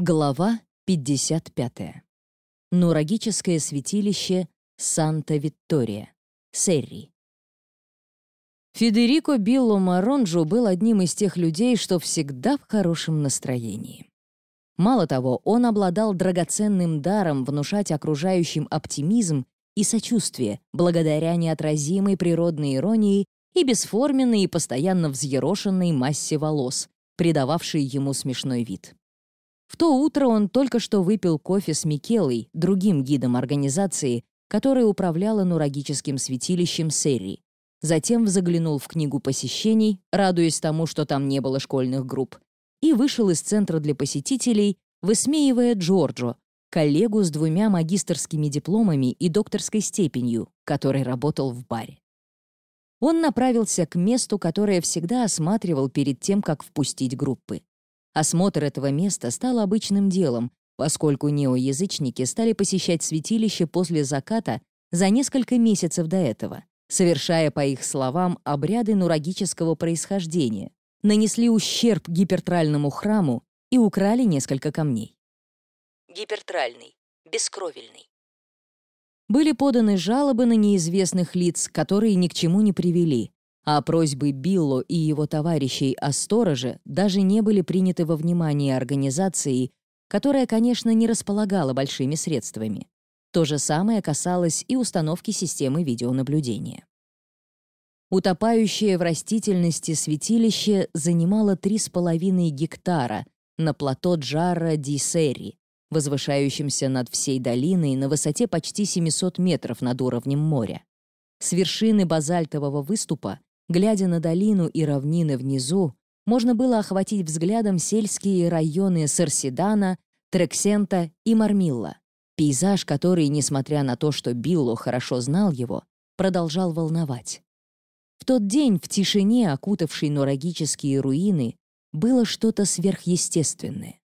Глава 55. Нурагическое святилище Санта-Виттория, Серри. Федерико Билло Маронджо был одним из тех людей, что всегда в хорошем настроении. Мало того, он обладал драгоценным даром внушать окружающим оптимизм и сочувствие благодаря неотразимой природной иронии и бесформенной и постоянно взъерошенной массе волос, придававшей ему смешной вид. В то утро он только что выпил кофе с Микелой, другим гидом организации, которая управляла нурагическим святилищем Серри. Затем заглянул в книгу посещений, радуясь тому, что там не было школьных групп, и вышел из центра для посетителей, высмеивая Джорджо, коллегу с двумя магистерскими дипломами и докторской степенью, который работал в баре. Он направился к месту, которое всегда осматривал перед тем, как впустить группы. Осмотр этого места стал обычным делом, поскольку неоязычники стали посещать святилище после заката за несколько месяцев до этого, совершая, по их словам, обряды нурагического происхождения, нанесли ущерб гипертральному храму и украли несколько камней. Гипертральный, бескровельный. Были поданы жалобы на неизвестных лиц, которые ни к чему не привели, а просьбы Билло и его товарищей о стороже даже не были приняты во внимание организацией, которая, конечно, не располагала большими средствами. То же самое касалось и установки системы видеонаблюдения. Утопающее в растительности святилище занимало 3,5 гектара на плато Джарра ди Серри, возвышающемся над всей долиной на высоте почти 700 метров над уровнем моря. С вершины базальтового выступа Глядя на долину и равнины внизу, можно было охватить взглядом сельские районы Сарсидана, Трексента и Мармилла. Пейзаж, который, несмотря на то, что Билло хорошо знал его, продолжал волновать. В тот день в тишине, окутавшей норагические руины, было что-то сверхъестественное.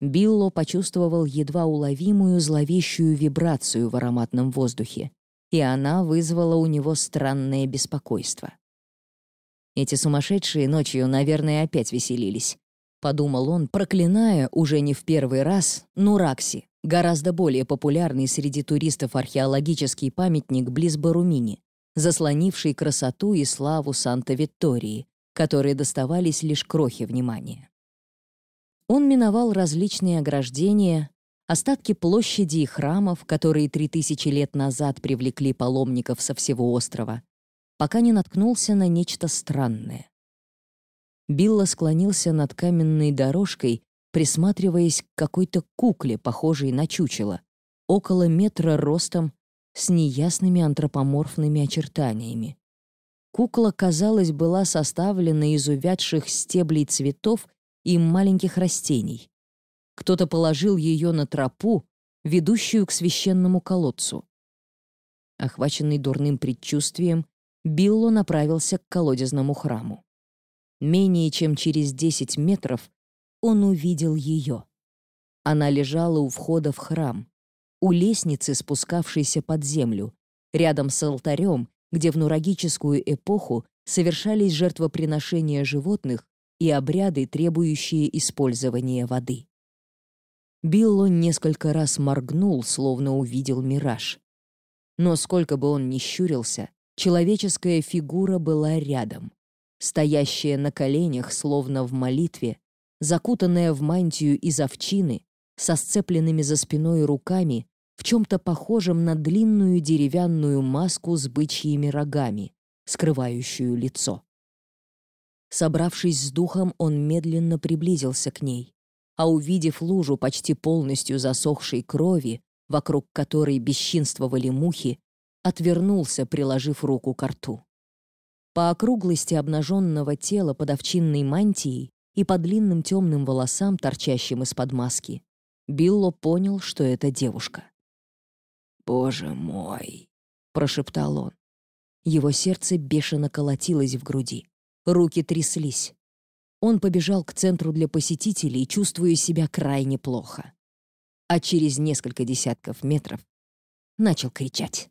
Билло почувствовал едва уловимую зловещую вибрацию в ароматном воздухе, и она вызвала у него странное беспокойство. Эти сумасшедшие ночью, наверное, опять веселились. Подумал он, проклиная уже не в первый раз Нуракси, гораздо более популярный среди туристов археологический памятник близ Барумини, заслонивший красоту и славу Санта-Виттории, которые доставались лишь крохи внимания. Он миновал различные ограждения, остатки площади и храмов, которые три тысячи лет назад привлекли паломников со всего острова, пока не наткнулся на нечто странное. Билла склонился над каменной дорожкой, присматриваясь к какой-то кукле, похожей на чучело, около метра ростом, с неясными антропоморфными очертаниями. Кукла, казалось, была составлена из увядших стеблей цветов и маленьких растений. Кто-то положил ее на тропу, ведущую к священному колодцу. Охваченный дурным предчувствием, Билло направился к колодезному храму. Менее чем через 10 метров он увидел ее. Она лежала у входа в храм, у лестницы, спускавшейся под землю, рядом с алтарем, где в нурагическую эпоху совершались жертвоприношения животных и обряды, требующие использования воды. Билло несколько раз моргнул, словно увидел мираж. Но сколько бы он ни щурился, Человеческая фигура была рядом, стоящая на коленях, словно в молитве, закутанная в мантию из овчины, со сцепленными за спиной руками, в чем-то похожем на длинную деревянную маску с бычьими рогами, скрывающую лицо. Собравшись с духом, он медленно приблизился к ней, а увидев лужу почти полностью засохшей крови, вокруг которой бесчинствовали мухи, отвернулся, приложив руку к рту. По округлости обнаженного тела под овчинной мантией и по длинным темным волосам, торчащим из-под маски, Билло понял, что это девушка. «Боже мой!» — прошептал он. Его сердце бешено колотилось в груди. Руки тряслись. Он побежал к центру для посетителей, чувствуя себя крайне плохо. А через несколько десятков метров начал кричать.